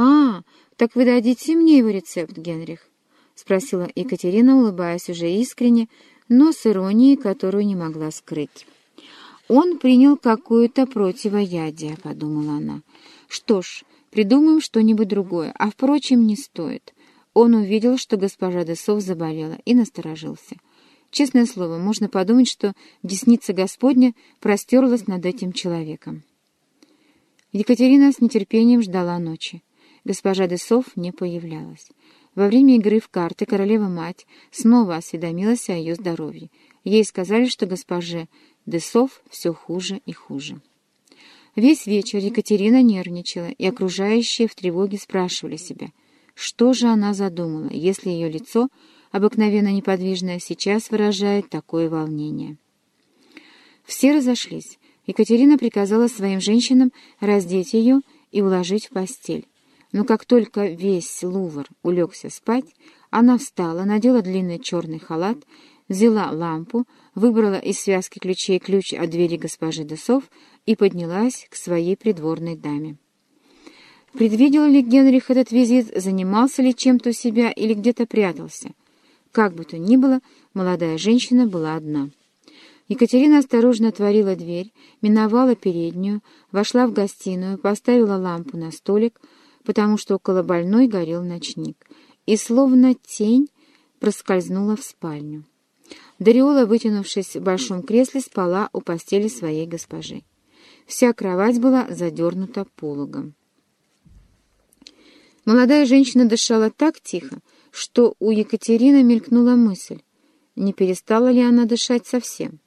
«А, так вы дадите мне его рецепт, Генрих?» — спросила Екатерина, улыбаясь уже искренне, но с иронией, которую не могла скрыть. «Он принял какое-то противоядие», — подумала она. «Что ж, придумаем что-нибудь другое, а, впрочем, не стоит». Он увидел, что госпожа Десов заболела, и насторожился. Честное слово, можно подумать, что десница Господня простерлась над этим человеком. Екатерина с нетерпением ждала ночи. Госпожа Десов не появлялась. Во время игры в карты королева-мать снова осведомилась о ее здоровье. Ей сказали, что госпоже Десов все хуже и хуже. Весь вечер Екатерина нервничала, и окружающие в тревоге спрашивали себя, что же она задумала, если ее лицо, обыкновенно неподвижное, сейчас выражает такое волнение. Все разошлись. Екатерина приказала своим женщинам раздеть ее и уложить в постель. Но как только весь Лувр улегся спать, она встала, надела длинный черный халат, взяла лампу, выбрала из связки ключей ключ от двери госпожи Десов и поднялась к своей придворной даме. Предвидел ли Генрих этот визит, занимался ли чем-то у себя или где-то прятался? Как бы то ни было, молодая женщина была одна. Екатерина осторожно отворила дверь, миновала переднюю, вошла в гостиную, поставила лампу на столик, потому что около больной горел ночник, и словно тень проскользнула в спальню. Дариола, вытянувшись в большом кресле, спала у постели своей госпожи. Вся кровать была задернута пологом. Молодая женщина дышала так тихо, что у Екатерины мелькнула мысль, не перестала ли она дышать совсем.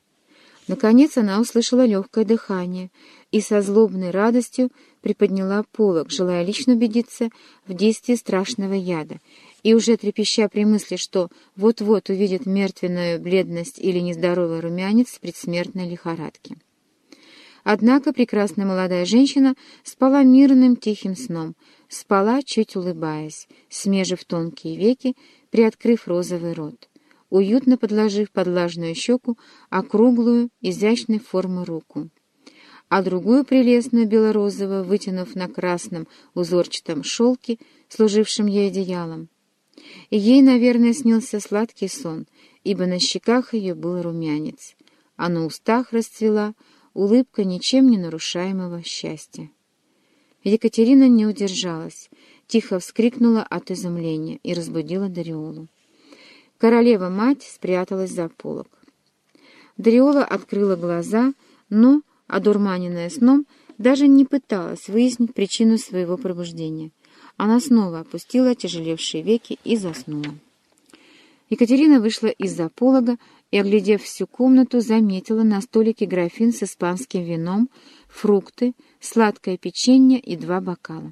Наконец она услышала легкое дыхание и со злобной радостью приподняла полог, желая лично убедиться в действии страшного яда, и уже трепеща при мысли, что вот-вот увидит мертвенную бледность или нездоровый румянец предсмертной лихорадки. Однако прекрасная молодая женщина спала мирным тихим сном, спала, чуть улыбаясь, смежив тонкие веки, приоткрыв розовый рот, уютно подложив под влажную щеку округлую, изящной формы руку а другую прелестную белорозовую вытянув на красном узорчатом шелке, служившем ей одеялом. Ей, наверное, снился сладкий сон, ибо на щеках ее был румянец, а на устах расцвела улыбка ничем не нарушаемого счастья. Екатерина не удержалась, тихо вскрикнула от изумления и разбудила Дариолу. Королева-мать спряталась за полок. Дариола открыла глаза, но одурманенная сном, даже не пыталась выяснить причину своего пробуждения. Она снова опустила тяжелевшие веки и заснула. Екатерина вышла из-за полога и, оглядев всю комнату, заметила на столике графин с испанским вином, фрукты, сладкое печенье и два бокала.